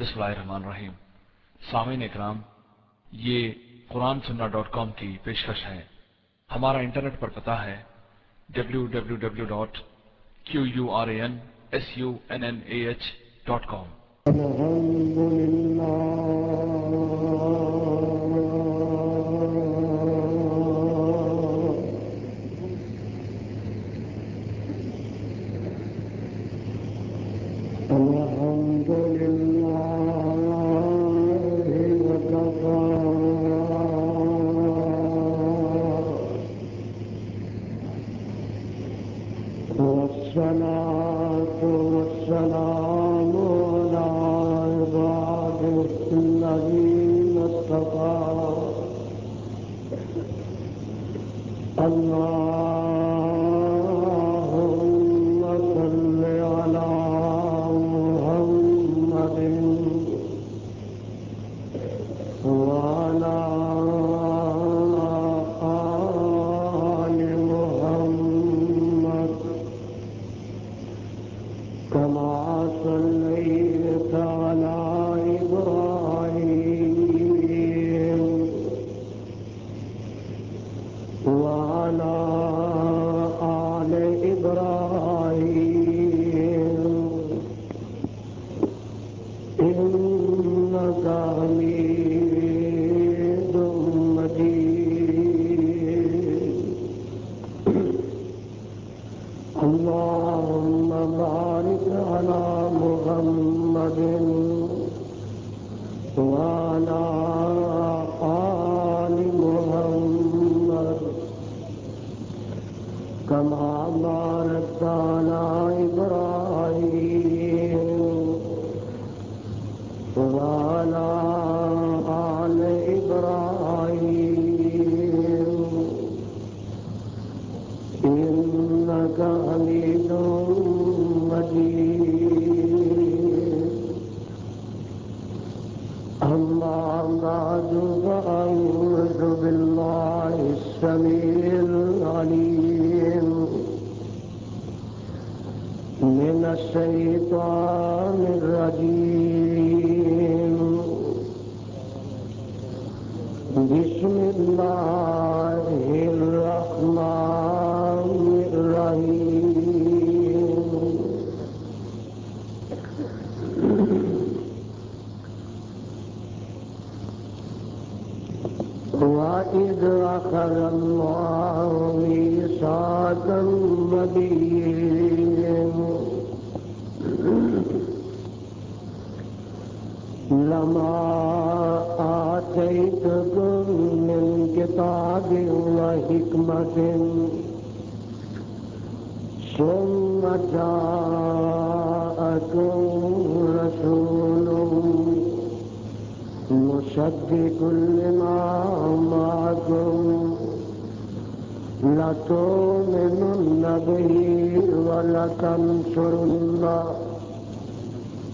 بسم اللہ الرحمن الرحیم سامعین اکرام یہ قرآن سننا ڈاٹ کام کی پیشکش ہے۔ ہمارا انٹرنیٹ پر پتا ہے W W W dot Q U R A N S U N N A H dot com اللهم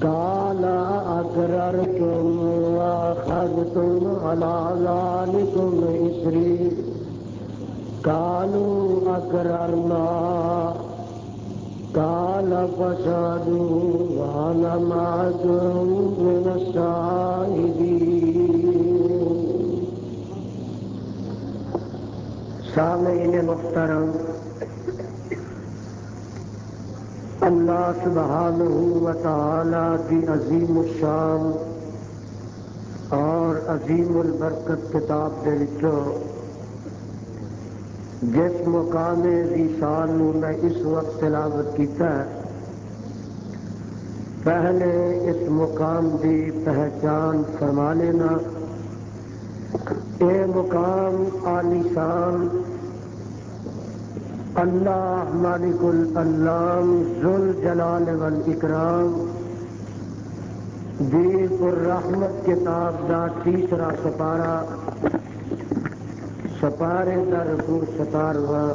قال أقررتم وأخذتم على ذلكم إسري قالوا أقررنا قال فشهدوا وأنا معكم من الشاهدين سامعین محترم اللہ سبحانہ و تعالی کی عظیم الشان اور عظیم البرکت کتاب کے جس مقام ذیشان میں اس وقت تلاوت کیتا ہے، پہلے اس مقام کی پہچان فرما لینا۔ یہ مقام عالیشان اللہ مالک العلام ذل جلال والاکرام دیر الرحمت کتاب دا تیسرا سپارا سپارے دا رکو ستارواں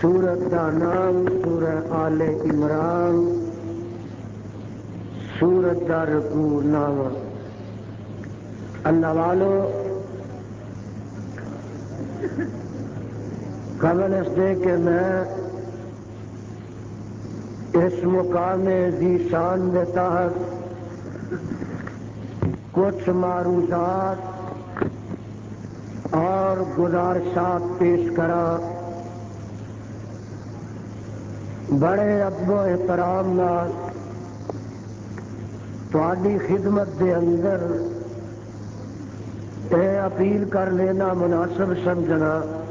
سورت کا نام سورہ آل عمران، سورت کا رکو نام اللہ والو قبل اس دے کہ میں اس مقام دی شان کے تحت کچھ معروضات اور گزارشات پیش کرا۔ بڑے ادب و احترام تاری خدمت دے اندر اے اپیل کر لینا مناسب سمجھنا۔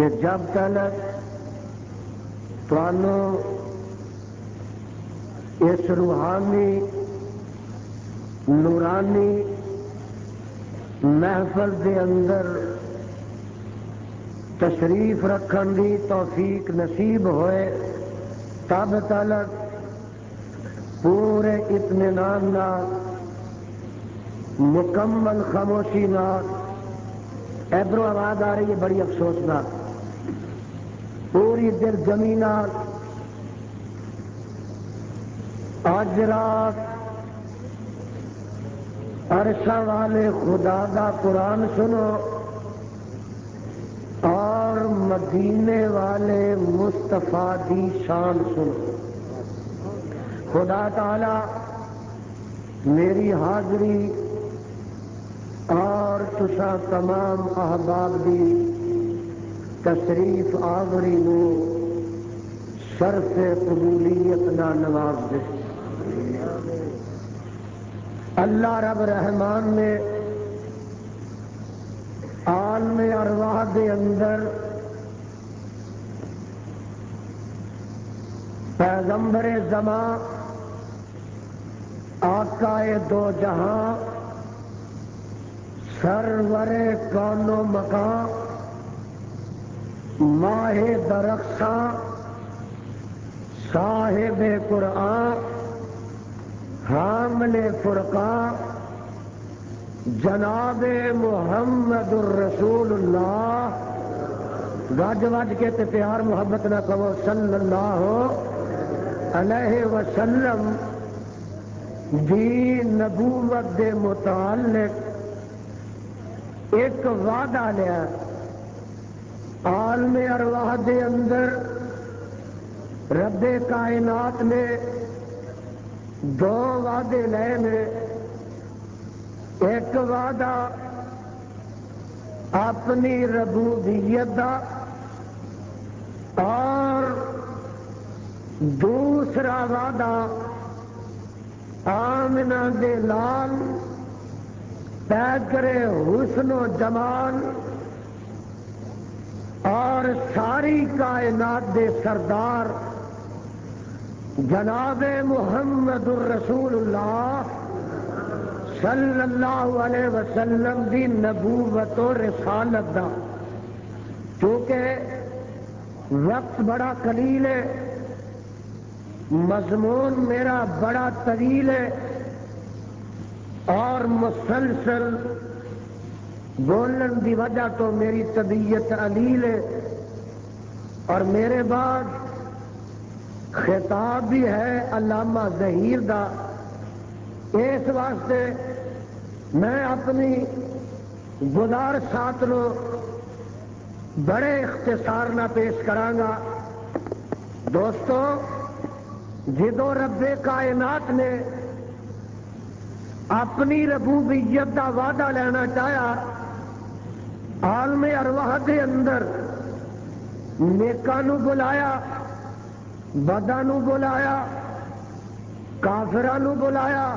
کہ جب تک اس روحانی نورانی محفل دے اندر تشریف رکھن دی توفیق نصیب ہوئے، تب تلک پورے اطمینان مکمل خاموشی ادھر آواز آ رہی ہے، بڑی افسوسناک۔ پوری دل زمین آج رات عرصہ والے خدا دا قرآن سنو اور مدینے والے مستفا دی شان سنو۔ خدا تعالی میری حاضری اور تسا تمام احباب دی تشریف آوری نو شرف قبولیت نہ نواز دے۔ اللہ رب رحمان نے عالم ارواح دے اندر پیغمبر زمان آقا دو جہاں، سرور کانو مکان ماہ درخشاں صاحب قرآن، حامل فرقان، جناب محمد الرسول اللہ۔ گج وج کے تے پیار محبت نہ کہو، صلی اللہ علیہ وسلم۔ دی نبوت دے متعلق ایک وعدہ لیا۔ عالم ارواح دے اندر، رب کائنات نے دو وعدے لے نے۔ ایک وعدہ اپنی ربوبیت دا اور دوسرا وعدہ آمنا دے لال، پیکرے حسن و جمال۔ اور ساری کائنات دے سردار جناب محمد الرسول اللہ صلی اللہ علیہ وسلم دی نبوت و رسالت دا کیونکہ وقت بڑا قلیل ہے، مضمون میرا بڑا طویل ہے، اور مسلسل بولن دی وجہ تو میری طبیعت علیل ہے اور میرے بعد خطاب بھی ہے علامہ ظہیر دا۔ اس واسطے میں اپنی گزار سات نو بڑے اختصار نہ پیش کرانگا۔ دوستو، جدو رب کائنات نے اپنی ربوبیت کا وعدہ لینا چاہیا عالم ارواح کے اندر نیکا نو بلایا بدا نو بلایا کافرا بلایا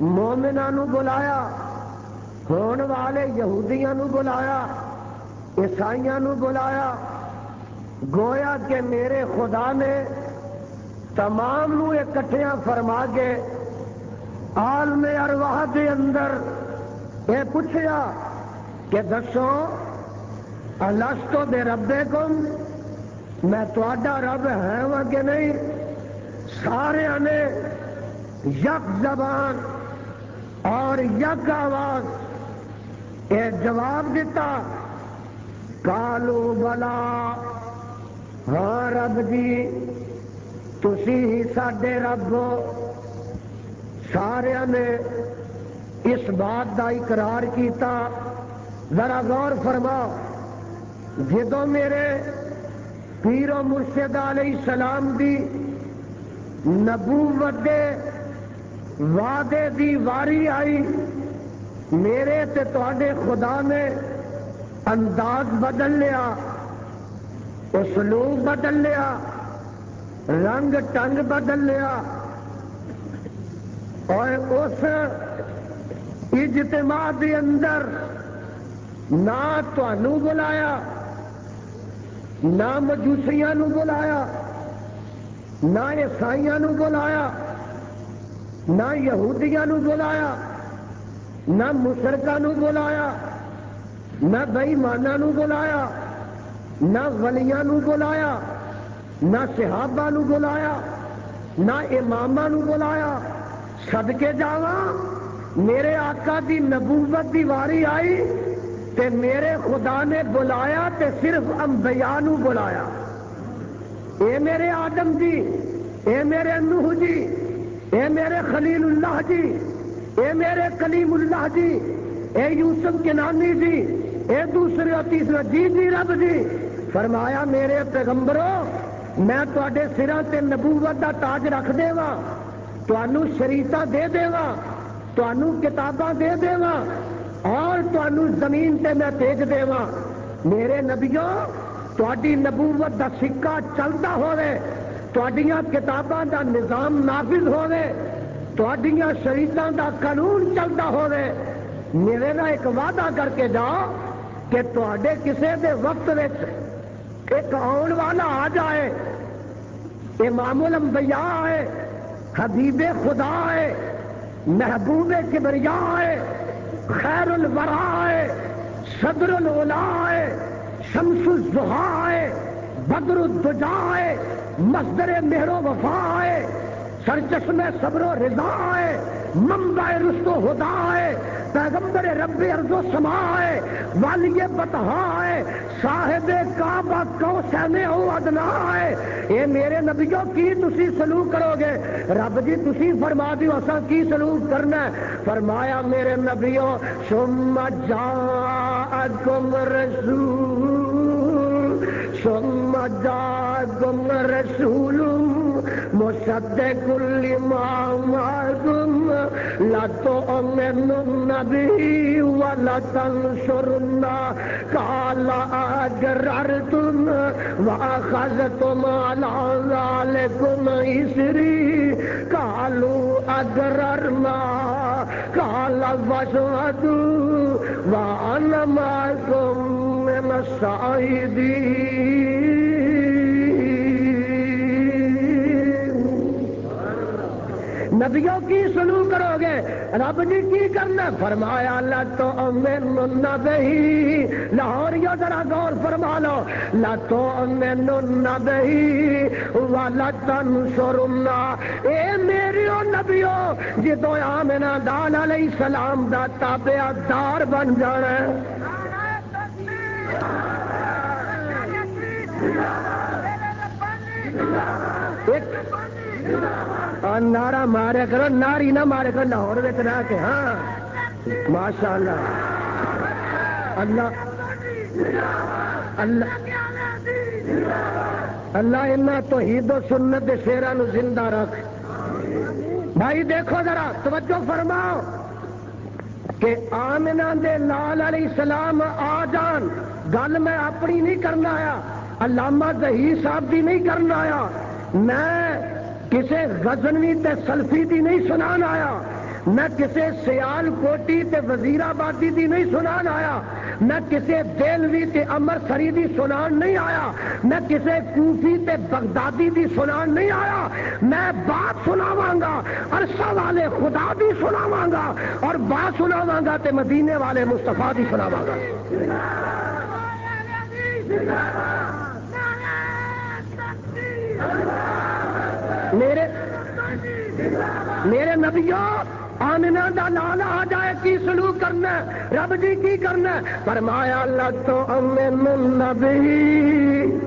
مومنا نو بلایا، ہون والے یہودیاں نو بلایا، عیسائیاں نو بلایا۔ گویا کہ میرے خدا نے تمام نو اکٹھیاں فرما کے عالم ارواح کے اندر یہ پوچھا کہ دسو السطو دے ربے کم، میں تا رب ہے وا کہ نہیں؟ سارے نے یک زبان اور یک آواز۔ یہ جواب دیتا کالو بلا۔ ہاں رب جی تھی ہی سڈے رب سارا نے اس بات کا اقرار کیتا۔ ذرا غور فرما جدو میرے پیرو مرشد علیہ السلام دی نبوت دے وعدے دی واری آئی، میرے تے خدا نے انداز بدل لیا، اسلوب بدل لیا، رنگ ٹنگ بدل لیا۔ اور اس اجتماع کے اندر نہ تنوع بلایا، نہ مجوسیاں بلایا، نہ عیسائی بلایا، نہ یہودیاں بلایا، نہ مشرقہ بلایا، نہ بئیمانہ بلایا، نہ ولیاں بلایا، نہ صحابہ نو بلایا، نہ امام بلایا سدکے جا میرے آقا دی نبوت دی واری آئی تے میرے خدا نے بلایا تے صرف انبیاء نو بلایا۔ اے میرے آدم جی اے میرے نوح جی اے میرے خلیل اللہ جی اے میرے کلیم اللہ جی اے یوسف کے جی اے دوسرے اور تیسرا جی جی رب جی۔ فرمایا میرے پیغمبروں میں تے سرا سے نبوت کا تاج رکھ دے شریت دے دے کتاباں دے دے اور زمین سے میں بھیج دے میرے نبیوں تاری نبوت کا سکا چلتا ہوئے کتاباں دا نظام نافذ ہوئے شریتوں دا قانون چلتا ہوئے میرے کا ایک وعدہ کر کے جاؤ کہ تے کسی دے وقت ایک آن والا آ جائے، امام الانبیاء آئے، حبیب خدا آئے، محبوب کبریا آئے خیر الورائے صدر الولائے شمس الزہائے بدر الدجائے مصدر مہر و وفائے سرچشم صبر و رضا آئے، منبع رست و ہدا آئے، پیغمبر رب ارض و سما ہے والی بتہا ہے صاحب کعبہ کو سہنے ہو ادنا ہے اے میرے نبیوں، کی تسی سلوک کرو گے؟ رب جی تسی فرما دیو اسا کی سلوک کرنا ہے؟ فرمایا میرے نبیوں، ثم جاءکم رسول، ثم جاءکم رسول مصدق لما معكم لا تؤمنون به ولا تنصرنا قال أجررتم وأخذتم على ذلكم إسري قالوا أجررنا قال فاشهدوا وأنا معكم من الشاهدين نبیوں کی سلو کرو گے؟ رب جی کی کرنا؟ فرمایا، لا تو نبی لاہور ذرا غور فرما لو. لا تو نبی والا تن سرنا اے میری نبیو جدو آمنا دال علیہ السلام دا تابع دار بن جانا ایک نارا مارے کرو ناری نہ مارے کرو، لاہور رہ کے ہاں۔ ماشاء اللہ اللہ اللہ اللہ تو ہی دو سنت شیرا نو زندہ رکھ۔ بھائی دیکھو ذرا، توجہ فرماؤ کہ آمنا دے لال علیہ السلام آ جان۔ گل میں اپنی نہیں کرنا آیا، علامہ دہی صاحب بھی نہیں کرنا آیا۔ میں کسے غزنوی تے سلفی دی نہیں سنان آیا نہ کسے سیال کوٹی تے وزیر آبادی دی نہیں سنان آیا نہ کسے دیلوی تے امر سری دی سنان نہیں آیا نہ کسے کوفی تے بغدادی دی سنان نہیں آیا میں بات سناواں گا عرصہ والے خدا دی سناواں گا اور بات سناواں گا تے مدینے والے مصطفیٰ دی سناواں گا میرے میرے نبیوں آمنا دا لالا آ جائے، کی سلوک کرنا رب جی کی کرنا فرمایا اللہ تو امن نبی۔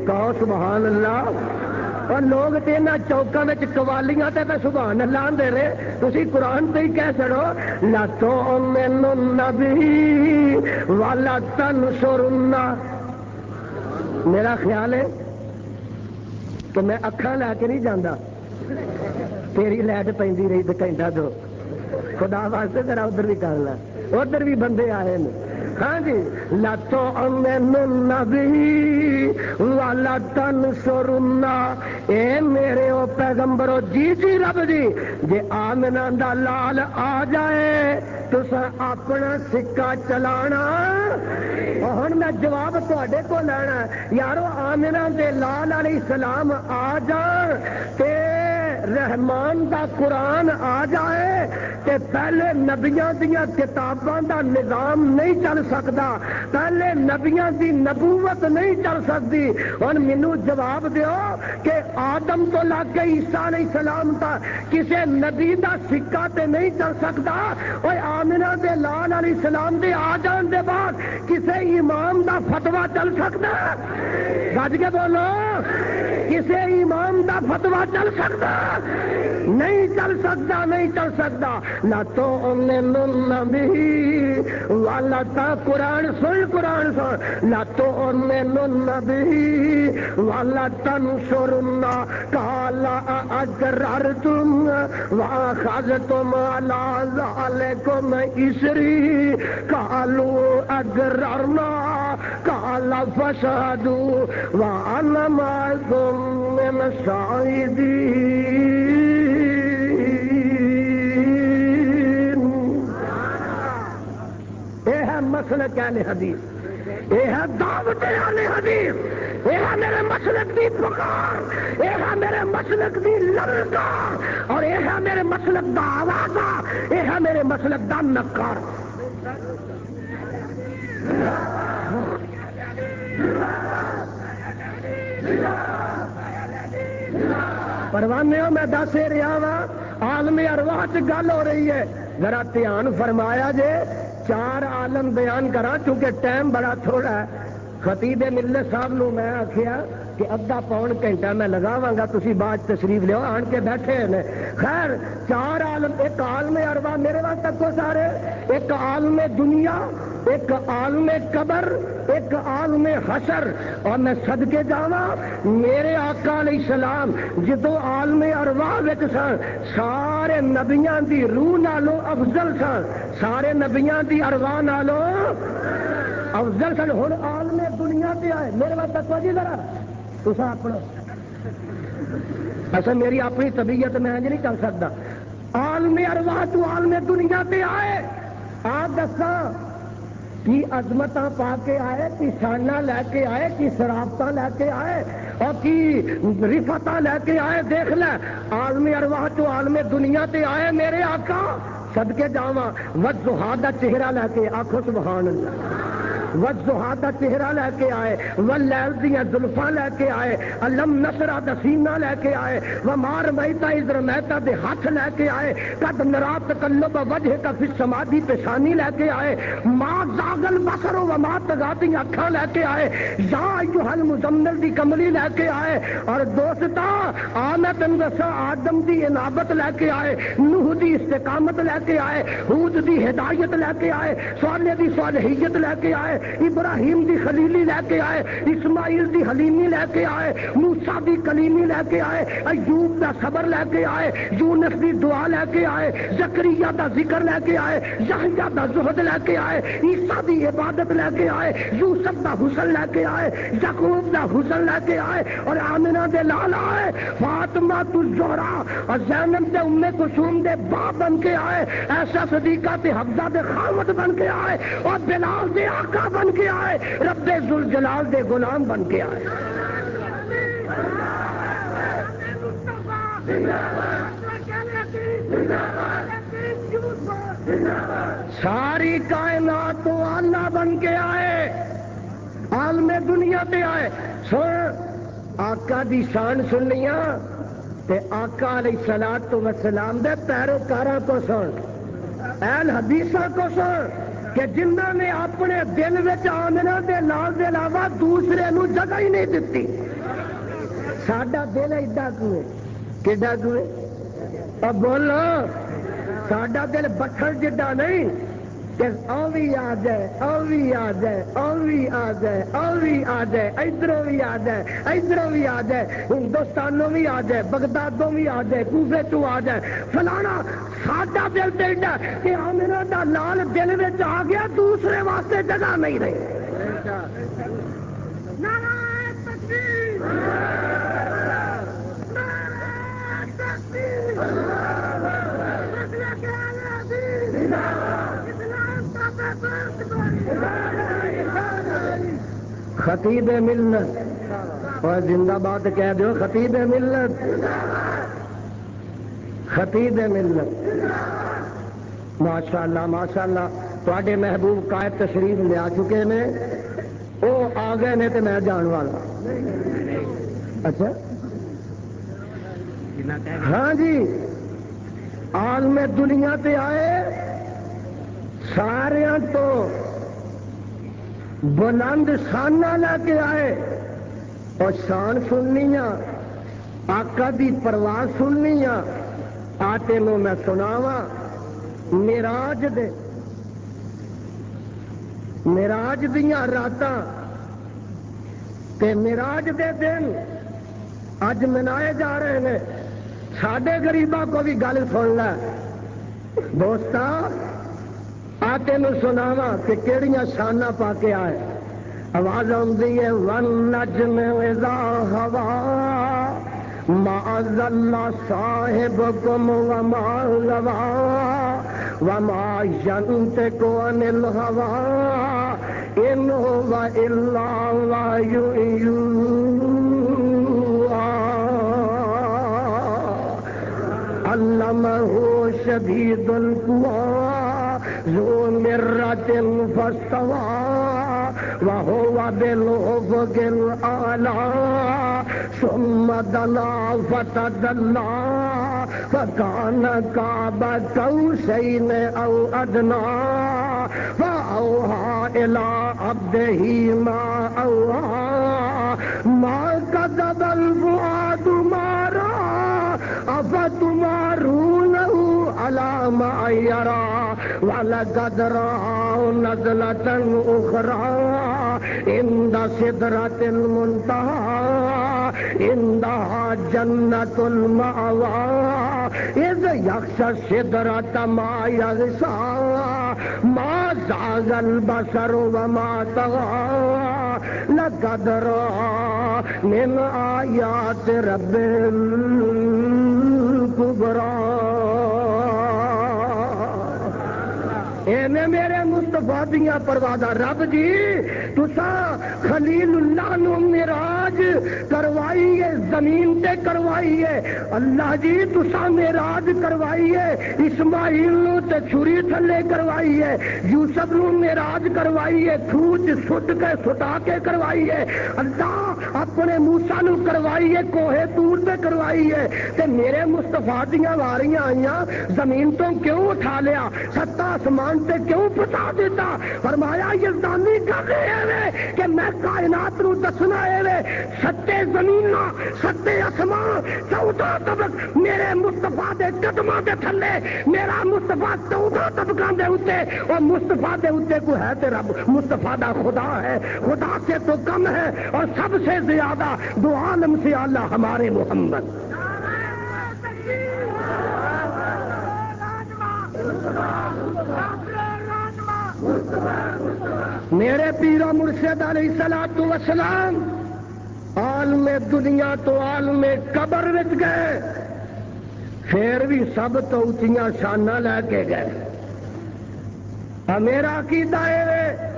کہو سبحان اللہ اور لوگ تین چوکا میں قوالیاں تے تے سبحان اللہ دے رہے۔ تسی قرآن تے ہی کہہ سڑو لاتو امن نبی۔ والا تن سرنا۔ میرا خیال ہے کہ میں اکھا لے کے نہیں جانا تیری لائٹ پہ رہی تو گھنٹہ دو۔ خدا واسطے ذرا ادھر بھی کر لا۔ ادھر بھی بندے آئے نا ہاں جی۔ لاتو نبی والا تن سرنا۔ اے میرے او پیغمبرو جی جی رب جی جی آمنا دا لال آ جائے تو اپنا سکا چلانا۔ ہوں میں جواب تے کو لینا۔ یارو آمنا دے لال علیہ السلام آ جان تے رحمان دا قرآن آ جائے تے پہلے نبیاں دیا کتاباں دا نظام نہیں چل سکتا، پہلے نبیاں دی نبوت نہیں چل سکتی۔ ہوں مینو جواب دیو کہ آدم تو لگ کے عیسیٰ علیہ السلام تا۔ کسے نبی دا سکہ تے نہیں چل سکتا۔ اور آمنا دے لال علیہ السلام دے آ جان دے بعد کسے امام دا فتوا چل سکتا۔ گج کے بولو۔ کسے امام دا فتوا چل سکتا۔ نہیں چل سکتا، نہیں چل سکتا۔ نہ تو نبی والا تا قرآن سن قرآن سن۔ نہ تو نبی والا تن سرنا کالا اگر تم وہاں خاص تم لال کو اسری۔ کالو اگر کالا فسادو وہاں نماز میں شاہدی مسلک اہل حدیث۔ یہ ہے دعوت اہل حدیث۔ یہ ہے میرے مسلک دی پکار۔ یہ ہے میرے مسلک دی للکار۔ اور یہ ہے میرے مسلک دا آوازہ۔ یہ ہے میرے مسلک دا نکار پروانے میں دس رہا وا آلمی ارواہ گل ہو رہی ہے۔ ذرا دھیان فرمایا جے، چار عالم بیان کرا چونکہ ٹائم بڑا تھوڑا ہے۔ خطیب ملے صاحب نو میں آخیا کہ ادھا پون گھنٹہ میں لگاواں گا تھی بعد تشریف لو آن کے بیٹھے ہیں خیر، چار عالم، ایک عالم اربا میرے پاس تک کو سارے، ایک عالم دنیا، ایک عالم قبر، ایک عالم حشر۔ اور میں صدقے جاوا میرے آقا علیہ السلام، جدو عالم ارواح سن، سارے نبیاں دی روح نالو افضل سن، سارے نبیاں دی ارواح نالو افضل سن۔ ہوں عالم دنیا تے آئے، میرے پاس دسو جی ذرا تصا اپنا اچھا میری اپنی طبیعت میں نہیں چل سکتا۔ عالم ارواح تو عالم دنیا تے آئے۔ آپ دسا کی عظمت پا کے آئے، کی شانہ لے کے آئے، کی شرابت لے کے آئے اور کی رفت لے کے آئے۔ دیکھ لے، عالم ارواح تو عالم دنیا تے آئے۔ میرے آقا سد کے جاوا وجہ چہرہ لے کے آخو سبحان اللہ۔ وجہ کا چہرہ لے کے آئے وہ لیل دیا زلفا لے کے آئے الم نسرا دسینا لے کے آئے وہ مار مہتا ادھر مہتا دے ہاتھ لے کے آئے کد نرات کلب وجہ کا پھر سمادھی پیشانی لے کے آئے ماں زاگل بسرو و ماں تگاتی اکھا لے کے آئے یا جو حل مزمل دی کملی لے کے آئے اور دوستا آ میں آدم دی انابت لے کے آئے نوح دی استقامت لے کے آئے حود دی ہدایت لے کے آئے سوالے دی صالحیت لے کے آئے ابراہیم دی خلیلی لے کے آئے اسماعیل دی حلیمی لے کے آئے موسا دی کلیمی لے کے آئے ایوب دا صبر لے کے آئے یونس دی دعا لے کے آئے زکریہ دا ذکر لے کے آئے یحییٰ دا زہد لے کے آئے عیسیٰ دی عبادت لے کے آئے یوسف دا حسن لے کے آئے یعقوب دا حسن لے کے آئے اور آمنہ دے لال آئے فاطمہ تو زہرا اور زینب دے ام کسوم دے باپ بن کے آئے ایسا صدیقہ تے حفظہ دے خامت بن کے آئے اور بلال دے آقا بن کے آئے، رب ذل جلال دے غلام بن کے آئے۔ ساری کائنات تو اللہ بن کے آئے، عالم دنیا تے آئے۔ سن، آقا دی شان سنیا تے آقا علیہ السلام تو وسلام دے پیروکارا کو سن۔ اہل حدیثہ کو سن۔ کہ جنہ نے اپنے دل میں آمنا دے لال دے علاوہ دوسرے نو جگہ ہی نہیں دیتی ساڈا دل ایڈا کوے کیڈا کوے بولو۔ ساڈا دل بکھر جڈا نہیں کہ او بھی آ جائے او بھی آ جائے او بھی آ جائے او بھی آ جائے ادھروں بھی آ جائے ادھروں بھی آ جائے ہندوستانوں بھی آ جائے بغدادوں بھی آ جائے کوفے تو آ جائے فلانا ساڈا دل ٹھنڈا کہ آمنا دا لال دل میں آ گیا دوسرے واسطے جگہ نہیں رہی۔ خطیب ملت۔ اور زندہ باد کہہ دو خطیب ملت۔ خطیب ملت۔ ماشاء اللہ ماشاء اللہ تے محبوب قائد تشریف لیا چکے نے۔ وہ آ گئے نے تو میں جان والا۔ اچھا؟ ہاں جی عالم دنیا تے آئے سارے تو بلند شانہ لے کے آئے اور شان سننی آقا دی پرواز سننی آ تینوں میں سناوا میراج دے، میراج دیا رات میراج دے دن اج منائے جا رہے ہیں سڈے گریباں کو بھی گل سن لے۔ آ تین سناوا کہ کہڑی شانہ پا کے آئے۔ آواز آئی ہے، ون نجم اذا ہوا معذ اللہ صاحب کم وما لوا وما ينطق عن الهوى ان هو الا وحي علمه شديد القوى ذو مرة فاستوى وهو بالأفق الأعلى ثم دنا فتدلى فكان قاب قوسين أو أدنى فأوحى إلى عبده ما أوحى ما كذب الفؤاد ما رأى أفتمارونه على ما يرى ولقد رأى نزلة أخرى عند سدرة المنتهى عندها جنة المأوى إذ يخشى السدرة ما يغشى ما زاغ البصر وما طغى لقد رأى من آیات رب کبرا۔ اے میرے مستفا دیاں پروادا رب جی تسا خلیل اللہ نو میراج کروائی ہے، زمین تے کروائی ہے۔ اللہ جی تسا میراج کروائی ہے، اسماعیل نو تے چھری تھلے کروائی ہے، یوسف نو میراج کروائی ہے کھوچ سٹ کے، سٹا کے کروائی ہے۔ اللہ اپنے موسا نو کروائی ہے کوہے دور تے کروائی ہے۔ تے میرے مستفا دیا واریاں آئیاں، زمین تو کیوں اٹھا لیا؟ ستا آسمان تے کیوں پتا دیتا؟ پر فرمایا یزدانی گل ہے کہ میں کائنات نو دسنا ہے ستے زمین ستے آسمان چودہ طبق میرے مستفا دے قدموں دے تھلے میرا مستفا چودہ طبقوں دے اتنے اور مستفا دے اتنے کو ہے تے رب مستفا دا خدا ہے خدا سے تو کم ہے اور سب سے زیادہ دو عالم سے اللہ ہمارے محمد میرے پیرا مرشد علیہ سلاد تو وسلام عالم دنیا تو عالم قبر وچ گئے، پھر بھی سب تو اچیا شانہ لے کے گئے۔ میرا عقیدہ ہے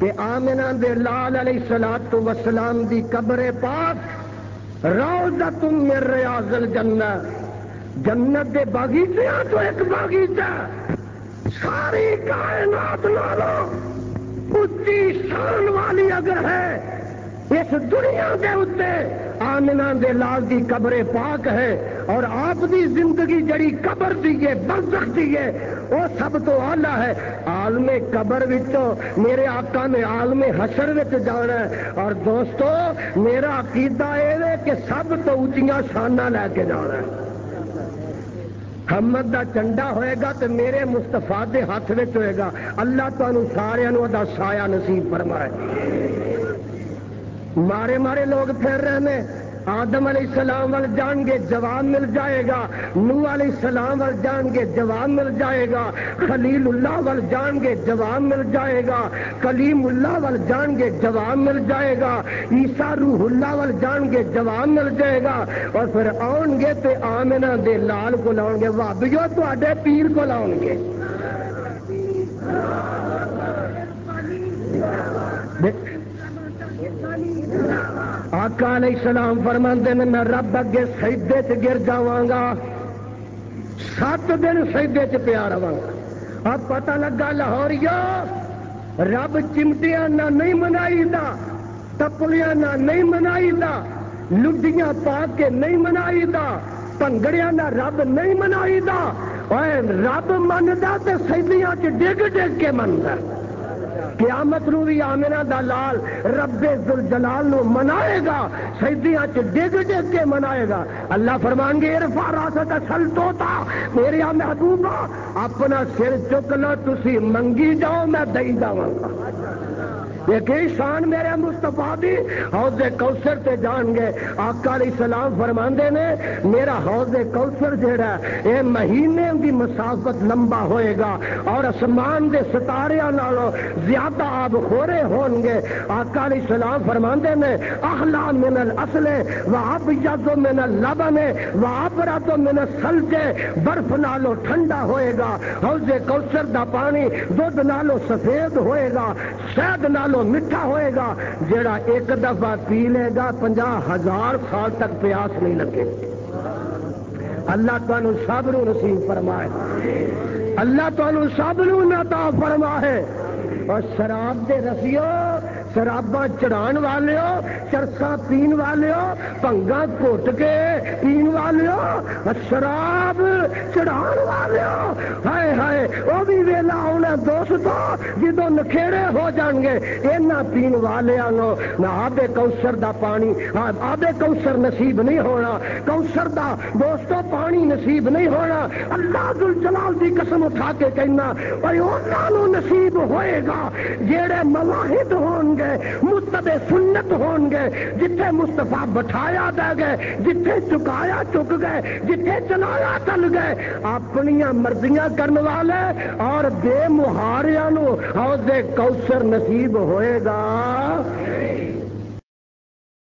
کہ آمنا دے لال علیہ سلاد تو وسلام دی قبر پاک روزہ تم میرے ریاض الجنت جنت دے باغیچے تو ایک باغیچہ۔ ساری کائنات نالو اچھی شان والی اگر ہے، اس دنیا کے اتنے آمنا دے لال دی قبر پاک ہے اور آپ دی زندگی جڑی قبر دیے برزخ دیے وہ سب تو آلہ ہے۔ عالم قبر وچوں میرے آقا نے عالم حشر وچ جانا ہے۔ اور دوستو، میرا عقیدہ یہ ہے کہ سب تو اچیاں شانہ لے کے جانا ہے۔ محمد دا چنڈا ہوئے گا تو میرے مستفا دے ہاتھ میں ہوئے گا۔ اللہ تمہوں سارا سایہ نصیب فرمائے۔ مارے مارے لوگ پھر رہے آدم علیہ السلام وال جان گے جواب مل جائے گا نو علیہ السلام وال جان گے جواب مل جائے گا، خلیل اللہ وال جان گے جواب مل جائے گا، کلیم اللہ وال جان گے جواب مل جائے گا عیسا روح اللہ وال جان گے جواب مل جائے گا، اور پھر آن گے تے آمنا دے لال کو لاؤ گے، وابیو تے پیر کو لاؤ گے۔ دیکھ آقا علیہ السلام فرماندے نے، میں رب اگے سیدے چ گر جاواں سات دن سیدے چ پیا رہا اب پتہ لگا لاہور رب چمٹیاں نہ نہیں منائی دا تپلیاں نہ نہیں منائی دا لڈیاں پا کے نہیں منائی دا پنگڑیاں نہ رب نہیں منائی دا رب منتا تو سیدیاں چ ڈگ ڈگ کے منتا قیامت نو بھی آمنا دا لال رب دل جلال نو منائے گا، سیدیاں چ ڈگ ڈگ کے منائے گا۔ اللہ فرمان گے ارفا راست اصل توتا میرے محبوبہ اپنا سر چک لو تھی منگی جاؤ، میں دئی جاؤں گا۔ شان میرے مستفا دی، حوض کوثر تے جان گے۔ آقا علیہ السلام فرماندے نے، میرا حوض کوثر جہرا اے مہینے دی مسافت لمبا ہوئے گا اور اسمان دے ستارے نالوں زیادہ آب خورے ہون گے۔ آقا علیہ السلام فرماندے نے احلا من الاصل و ابیض من اللبن و ابرد من الثلج، برف نالو ٹھنڈا ہوئے گا۔ حوض کوثر دا پانی دودھ نالو سفید ہوئے گا شہد نالو تو میٹھا ہوئے گا جڑا ایک دفعہ پی لے گا پنجا ہزار سال تک پیاس نہیں لگے۔ اللہ تعالی سب نصیب فرمائے۔ اللہ تعالی سب نو نتا فرمائے۔ اور شراب دے رسیو شرابا چڑھان والے ہو چرسا پین والے ہو پنگا کوٹ کے پین والے ہو شراب چڑھان والے ہو ہائے ہائے وہ بھی ویلا آنا دوست جدو نکھےڑے ہو جان گے، اینا پین والے نو، نہ آبے کوسر دا پانی آبے کوسر نصیب نہیں ہونا کوسر دا دوستو پانی نصیب نہیں ہونا۔ اللہ دل جلال دی قسم اٹھا کے کہنا بھائی نصیب ہوئے گا۔ جیڑے ملاحد ہون گے مستب سنت ہون گے، جتھے مستفا بٹھایا دے گئے، جتھے چکایا چک گئے، جتھے چلایا چل گئے اپنی مرضیاں کرنے والے اور بے مہاریاں نو حوض کوثر نصیب ہوئے گا۔